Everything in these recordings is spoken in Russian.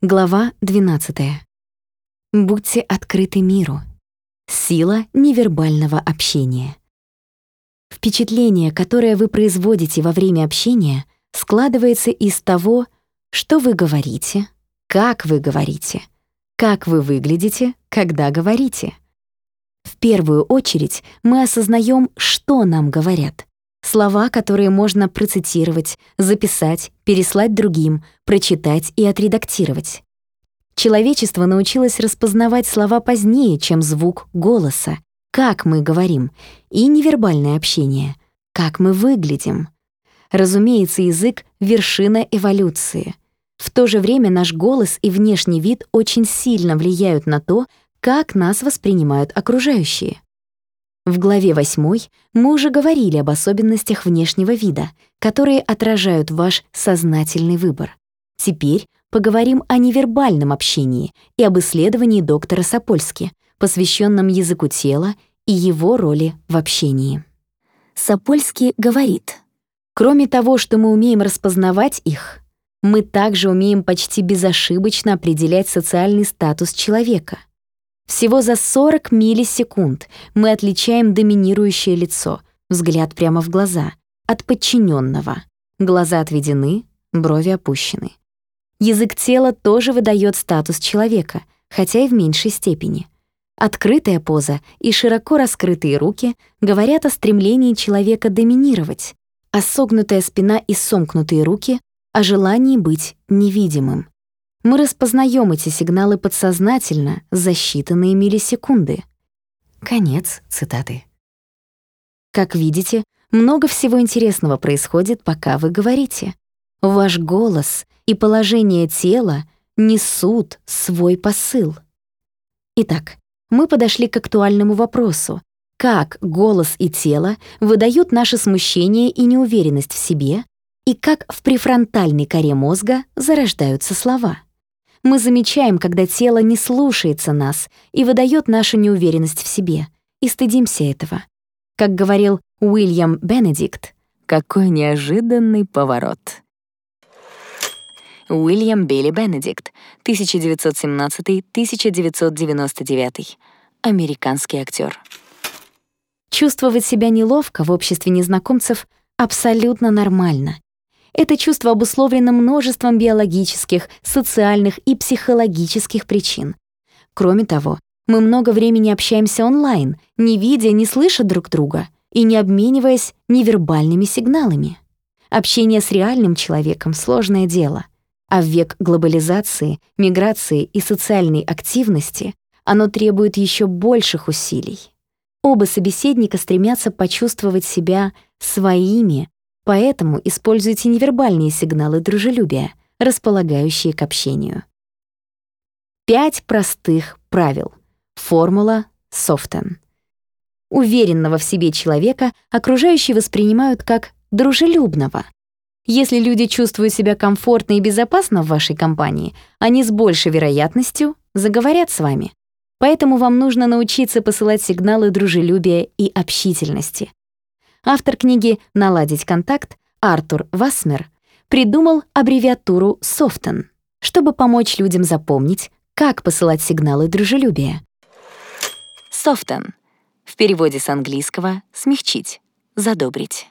Глава 12. Будьте открыты миру. Сила невербального общения. Впечатление, которое вы производите во время общения, складывается из того, что вы говорите, как вы говорите, как вы выглядите, когда говорите. В первую очередь мы осознаем, что нам говорят. Слова, которые можно процитировать, записать, переслать другим, прочитать и отредактировать. Человечество научилось распознавать слова позднее, чем звук голоса, как мы говорим, и невербальное общение, как мы выглядим. Разумеется, язык — вершина эволюции. В то же время наш голос и внешний вид очень сильно влияют на то, как нас воспринимают окружающие. В главе 8 мы уже говорили об особенностях внешнего вида, которые отражают ваш сознательный выбор. Теперь поговорим о невербальном общении и об исследовании доктора Сапольски, посвященном языку тела и его роли в общении. Сапольский говорит, «Кроме того, что мы умеем распознавать их, мы также умеем почти безошибочно определять социальный статус человека. Всего за 40 миллисекунд мы отличаем доминирующее лицо, взгляд прямо в глаза, от подчиненного. Глаза отведены, брови опущены. Язык тела тоже выдает статус человека, хотя и в меньшей степени. Открытая поза и широко раскрытые руки говорят о стремлении человека доминировать, а согнутая спина и сомкнутые руки — о желании быть невидимым. Мы распознаем эти сигналы подсознательно за считанные миллисекунды. Конец цитаты. Как видите, много всего интересного происходит, пока вы говорите. Ваш голос и положение тела несут свой посыл. Итак, мы подошли к актуальному вопросу. Как голос и тело выдают наше смущение и неуверенность в себе, и как в префронтальной коре мозга зарождаются слова мы замечаем, когда тело не слушается нас и выдает нашу неуверенность в себе, и стыдимся этого. Как говорил Уильям Бенедикт, «Какой неожиданный поворот!» Уильям Билли Бенедикт, 1917-1999, американский актер. Чувствовать себя неловко в обществе незнакомцев абсолютно нормально, это чувство обусловлено множеством биологических, социальных и психологических причин. Кроме того, мы много времени общаемся онлайн, не видя, не слыша друг друга и не обмениваясь невербальными сигналами. Общение с реальным человеком — сложное дело, а в век глобализации, миграции и социальной активности оно требует еще больших усилий. Оба собеседника стремятся почувствовать себя своими, Поэтому используйте невербальные сигналы дружелюбия, располагающие к общению. Пять простых правил. Формула Софтен. Уверенного в себе человека окружающие воспринимают как дружелюбного. Если люди чувствуют себя комфортно и безопасно в вашей компании, они с большей вероятностью заговорят с вами. Поэтому вам нужно научиться посылать сигналы дружелюбия и общительности. Автор книги «Наладить контакт» Артур Васмер придумал аббревиатуру SOFTEN, чтобы помочь людям запомнить, как посылать сигналы дружелюбия. SOFTEN в переводе с английского «смягчить», «задобрить».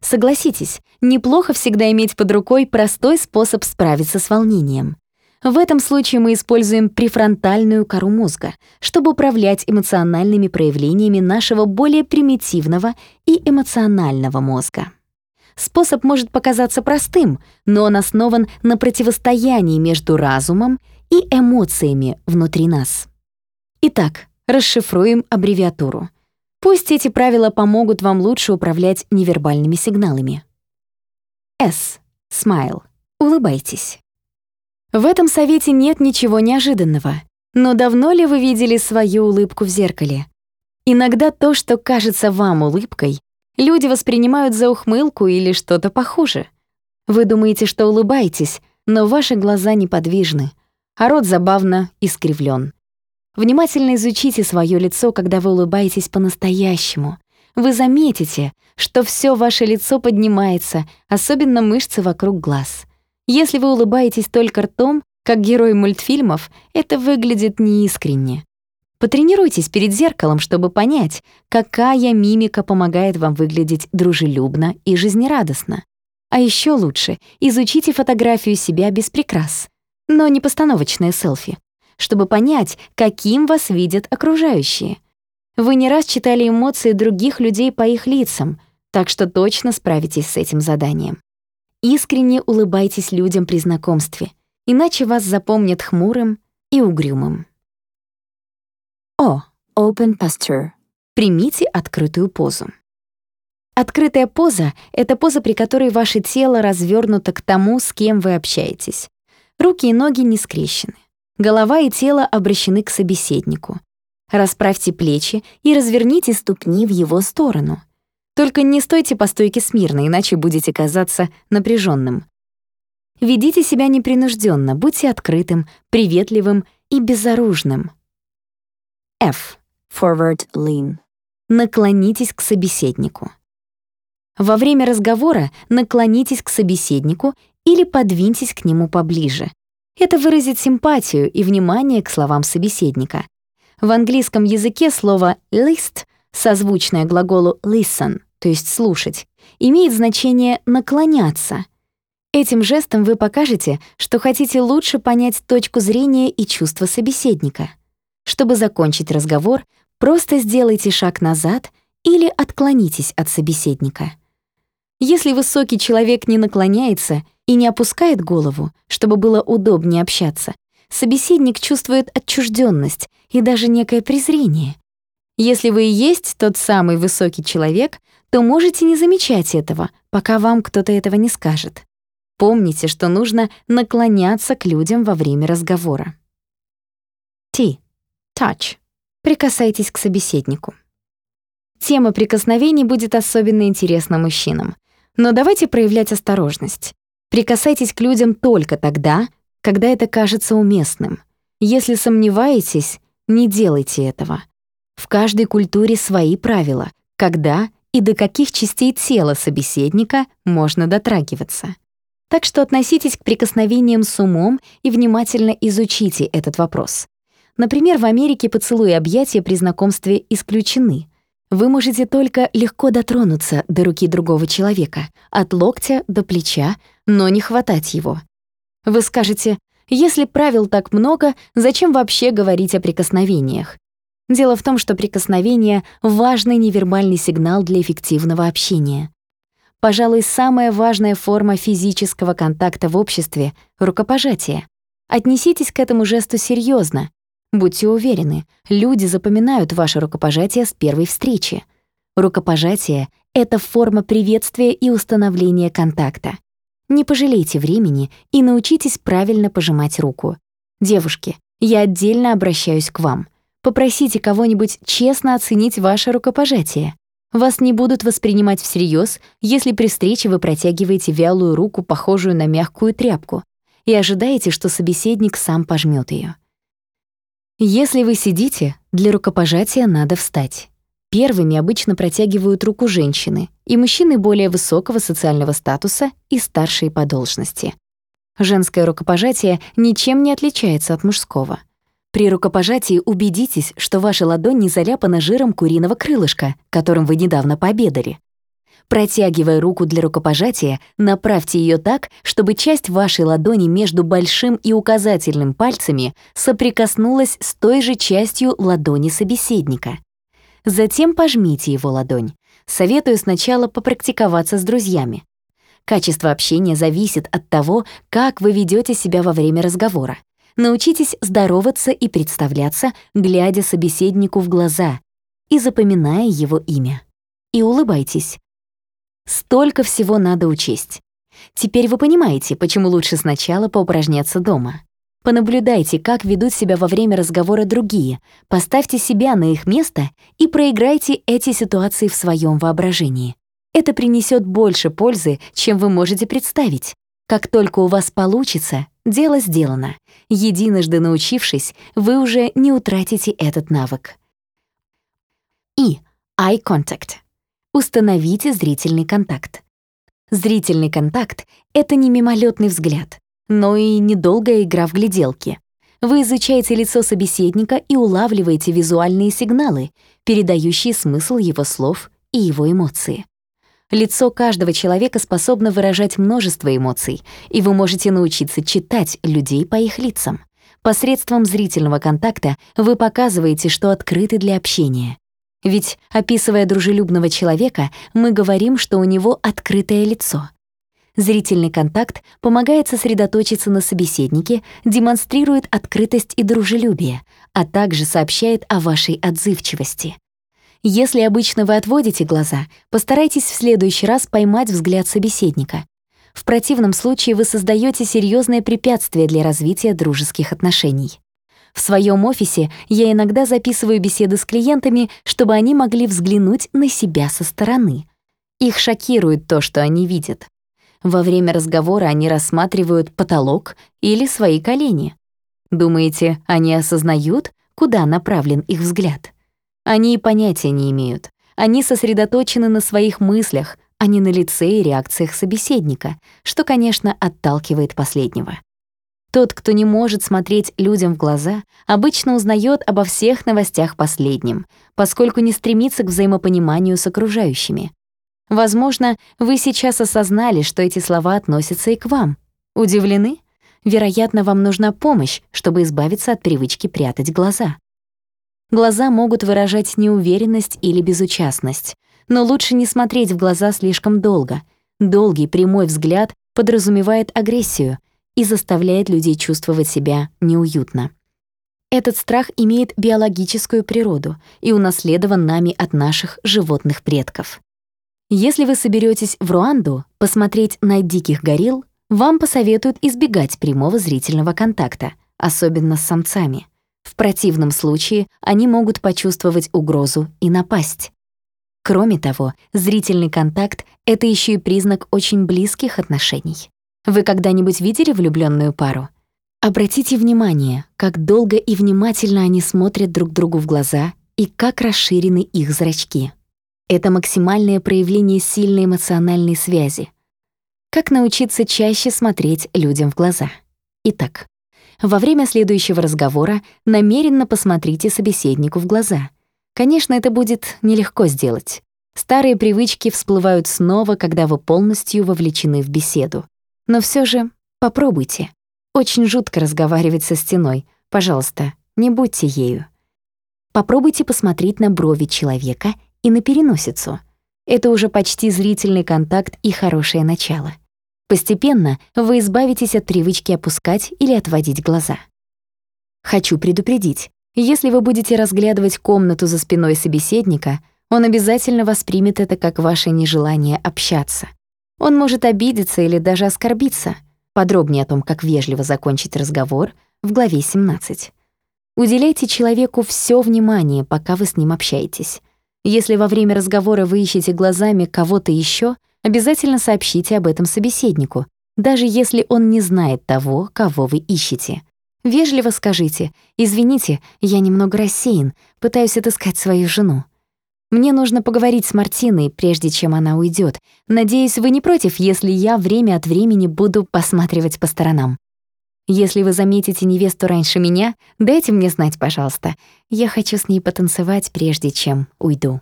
Согласитесь, неплохо всегда иметь под рукой простой способ справиться с волнением. В этом случае мы используем префронтальную кору мозга, чтобы управлять эмоциональными проявлениями нашего более примитивного и эмоционального мозга. Способ может показаться простым, но он основан на противостоянии между разумом и эмоциями внутри нас. Итак, расшифруем аббревиатуру. Пусть эти правила помогут вам лучше управлять невербальными сигналами. S. Smile. Улыбайтесь. В этом совете нет ничего неожиданного. Но давно ли вы видели свою улыбку в зеркале? Иногда то, что кажется вам улыбкой, люди воспринимают за ухмылку или что-то похуже. Вы думаете, что улыбаетесь, но ваши глаза неподвижны, а рот забавно искривлен. Внимательно изучите свое лицо, когда вы улыбаетесь по-настоящему. Вы заметите, что все ваше лицо поднимается, особенно мышцы вокруг глаз — Если вы улыбаетесь только ртом, как герой мультфильмов, это выглядит неискренне. Потренируйтесь перед зеркалом, чтобы понять, какая мимика помогает вам выглядеть дружелюбно и жизнерадостно. А еще лучше изучите фотографию себя без прикрас, но не постановочное селфи, чтобы понять, каким вас видят окружающие. Вы не раз читали эмоции других людей по их лицам, так что точно справитесь с этим заданием. Искренне улыбайтесь людям при знакомстве, иначе вас запомнят хмурым и угрюмым. О. Open posture. Примите открытую позу. Открытая поза — это поза, при которой ваше тело развернуто к тому, с кем вы общаетесь. Руки и ноги не скрещены. Голова и тело обращены к собеседнику. Расправьте плечи и разверните ступни в его сторону. Только не стойте по стойке смирно, иначе будете казаться напряженным. Ведите себя непринужденно, будьте открытым, приветливым и безоружным. F. Forward lean. Наклонитесь к собеседнику. Во время разговора наклонитесь к собеседнику или подвиньтесь к нему поближе. Это выразит симпатию и внимание к словам собеседника. В английском языке слово «list», созвучное глаголу «listen», то есть «слушать», имеет значение «наклоняться». Этим жестом вы покажете, что хотите лучше понять точку зрения и чувства собеседника. Чтобы закончить разговор, просто сделайте шаг назад или отклонитесь от собеседника. Если высокий человек не наклоняется и не опускает голову, чтобы было удобнее общаться, собеседник чувствует отчужденность и даже некое презрение. Если вы и есть тот самый высокий человек, то можете не замечать этого, пока вам кто-то этого не скажет. Помните, что нужно наклоняться к людям во время разговора. T. Touch. Прикасайтесь к собеседнику. Тема прикосновений будет особенно интересна мужчинам. Но давайте проявлять осторожность. Прикасайтесь к людям только тогда, когда это кажется уместным. Если сомневаетесь, не делайте этого. В каждой культуре свои правила, когда и до каких частей тела собеседника можно дотрагиваться. Так что относитесь к прикосновениям с умом и внимательно изучите этот вопрос. Например, в Америке поцелуи и объятия при знакомстве исключены — вы можете только легко дотронуться до руки другого человека, от локтя до плеча, но не хватать его. Вы скажете, если правил так много, зачем вообще говорить о прикосновениях? Дело в том, что прикосновение — важный невербальный сигнал для эффективного общения. Пожалуй, самая важная форма физического контакта в обществе — рукопожатие. Отнеситесь к этому жесту серьезно, Будьте уверены, люди запоминают ваше рукопожатие с первой встречи. Рукопожатие — это форма приветствия и установления контакта. Не пожалейте времени и научитесь правильно пожимать руку. Девушки, я отдельно обращаюсь к вам. Попросите кого-нибудь честно оценить ваше рукопожатие. Вас не будут воспринимать всерьез, если при встрече вы протягиваете вялую руку, похожую на мягкую тряпку, и ожидаете, что собеседник сам пожмет ее. Если вы сидите, для рукопожатия надо встать. Первыми обычно протягивают руку женщины и мужчины более высокого социального статуса и старшие по должности. Женское рукопожатие ничем не отличается от мужского. При рукопожатии убедитесь, что ваша ладонь не заляпана жиром куриного крылышка, которым вы недавно пообедали. Протягивая руку для рукопожатия, направьте ее так, чтобы часть вашей ладони между большим и указательным пальцами соприкоснулась с той же частью ладони собеседника. Затем пожмите его ладонь. Советую сначала попрактиковаться с друзьями. Качество общения зависит от того, как вы ведете себя во время разговора. Научитесь здороваться и представляться, глядя собеседнику в глаза и запоминая его имя. И улыбайтесь. Столько всего надо учесть. Теперь вы понимаете, почему лучше сначала поупражняться дома. Понаблюдайте, как ведут себя во время разговора другие, поставьте себя на их место и проиграйте эти ситуации в своем воображении. Это принесет больше пользы, чем вы можете представить. Как только у вас получится, дело сделано. Единожды научившись, вы уже не утратите этот навык. И. Eye contact. Установите зрительный контакт. Зрительный контакт — это не мимолетный взгляд, но и недолгая игра в гляделки. Вы изучаете лицо собеседника и улавливаете визуальные сигналы, передающие смысл его слов и его эмоции. Лицо каждого человека способно выражать множество эмоций, и вы можете научиться читать людей по их лицам. Посредством зрительного контакта вы показываете, что открыты для общения. Ведь, описывая дружелюбного человека, мы говорим, что у него открытое лицо. Зрительный контакт помогает сосредоточиться на собеседнике, демонстрирует открытость и дружелюбие, а также сообщает о вашей отзывчивости. Если обычно вы отводите глаза, постарайтесь в следующий раз поймать взгляд собеседника. В противном случае вы создаете серьезное препятствие для развития дружеских отношений. В своем офисе я иногда записываю беседы с клиентами, чтобы они могли взглянуть на себя со стороны. Их шокирует то, что они видят. Во время разговора они рассматривают потолок или свои колени. Думаете, они осознают, куда направлен их взгляд? Они и понятия не имеют. Они сосредоточены на своих мыслях, а не на лице и реакциях собеседника, что, конечно, отталкивает последнего. Тот, кто не может смотреть людям в глаза, обычно узнает обо всех новостях последним, поскольку не стремится к взаимопониманию с окружающими. Возможно, вы сейчас осознали, что эти слова относятся и к вам. Удивлены? Вероятно, вам нужна помощь, чтобы избавиться от привычки прятать глаза. Глаза могут выражать неуверенность или безучастность, но лучше не смотреть в глаза слишком долго. Долгий прямой взгляд подразумевает агрессию и заставляет людей чувствовать себя неуютно. Этот страх имеет биологическую природу и унаследован нами от наших животных предков. Если вы соберетесь в Руанду посмотреть на диких горилл, вам посоветуют избегать прямого зрительного контакта, особенно с самцами. В противном случае они могут почувствовать угрозу и напасть. Кроме того, зрительный контакт — это еще и признак очень близких отношений. Вы когда-нибудь видели влюбленную пару? Обратите внимание, как долго и внимательно они смотрят друг другу в глаза и как расширены их зрачки. Это максимальное проявление сильной эмоциональной связи. Как научиться чаще смотреть людям в глаза? Итак, во время следующего разговора намеренно посмотрите собеседнику в глаза. Конечно, это будет нелегко сделать. Старые привычки всплывают снова, когда вы полностью вовлечены в беседу. Но все же попробуйте. Очень жутко разговаривать со стеной. Пожалуйста, не будьте ею. Попробуйте посмотреть на брови человека и на переносицу. Это уже почти зрительный контакт и хорошее начало. Постепенно вы избавитесь от привычки опускать или отводить глаза. Хочу предупредить, если вы будете разглядывать комнату за спиной собеседника, он обязательно воспримет это как ваше нежелание общаться. Он может обидеться или даже оскорбиться. Подробнее о том, как вежливо закончить разговор, в главе 17. Уделяйте человеку все внимание, пока вы с ним общаетесь. Если во время разговора вы ищете глазами кого-то еще, Обязательно сообщите об этом собеседнику, даже если он не знает того, кого вы ищете. Вежливо скажите «Извините, я немного рассеян, пытаюсь отыскать свою жену». Мне нужно поговорить с Мартиной, прежде чем она уйдет. Надеюсь, вы не против, если я время от времени буду посматривать по сторонам. Если вы заметите невесту раньше меня, дайте мне знать, пожалуйста. Я хочу с ней потанцевать, прежде чем уйду.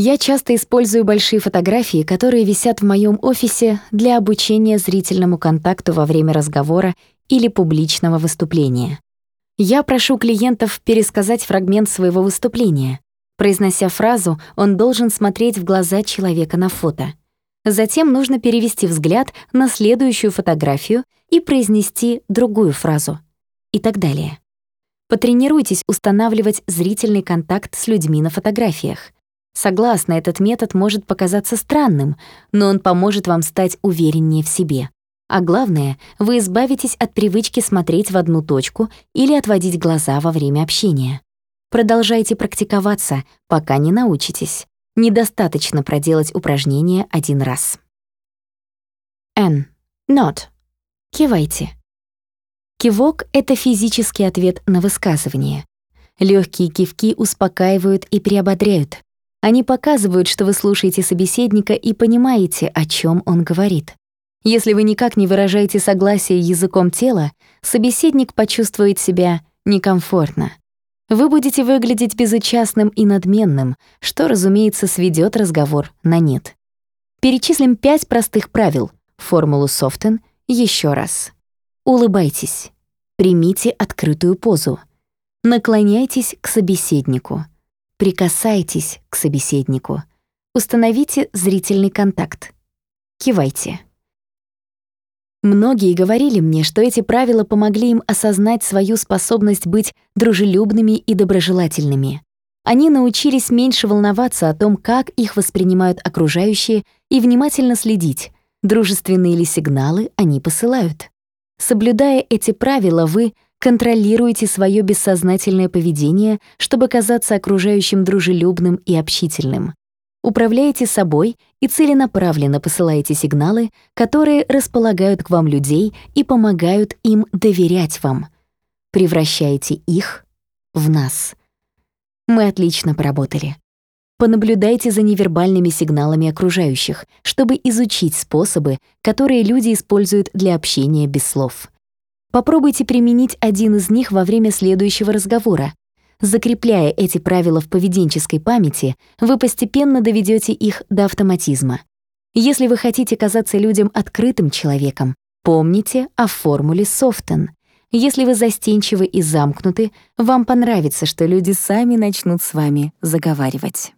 Я часто использую большие фотографии, которые висят в моем офисе для обучения зрительному контакту во время разговора или публичного выступления. Я прошу клиентов пересказать фрагмент своего выступления. Произнося фразу, он должен смотреть в глаза человека на фото. Затем нужно перевести взгляд на следующую фотографию и произнести другую фразу. И так далее. Потренируйтесь устанавливать зрительный контакт с людьми на фотографиях — Согласна, этот метод может показаться странным, но он поможет вам стать увереннее в себе. А главное, вы избавитесь от привычки смотреть в одну точку или отводить глаза во время общения. Продолжайте практиковаться, пока не научитесь. Недостаточно проделать упражнение один раз. N. Not. Кивайте. Кивок — это физический ответ на высказывание. Легкие кивки успокаивают и приободряют. Они показывают, что вы слушаете собеседника и понимаете, о чем он говорит. Если вы никак не выражаете согласие языком тела, собеседник почувствует себя некомфортно. Вы будете выглядеть безучастным и надменным, что, разумеется, сведет разговор на нет. Перечислим пять простых правил, формулу Софтен, еще раз. Улыбайтесь. Примите открытую позу. Наклоняйтесь к собеседнику. Прикасайтесь к собеседнику. Установите зрительный контакт. Кивайте. Многие говорили мне, что эти правила помогли им осознать свою способность быть дружелюбными и доброжелательными. Они научились меньше волноваться о том, как их воспринимают окружающие, и внимательно следить, дружественные ли сигналы они посылают. Соблюдая эти правила, вы контролируете свое бессознательное поведение, чтобы казаться окружающим дружелюбным и общительным. Управляете собой и целенаправленно посылаете сигналы, которые располагают к вам людей и помогают им доверять вам. Превращаете их в нас. Мы отлично поработали. Понаблюдайте за невербальными сигналами окружающих, чтобы изучить способы, которые люди используют для общения без слов. Попробуйте применить один из них во время следующего разговора. Закрепляя эти правила в поведенческой памяти, вы постепенно доведете их до автоматизма. Если вы хотите казаться людям открытым человеком, помните о формуле Софтен. Если вы застенчивы и замкнуты, вам понравится, что люди сами начнут с вами заговаривать.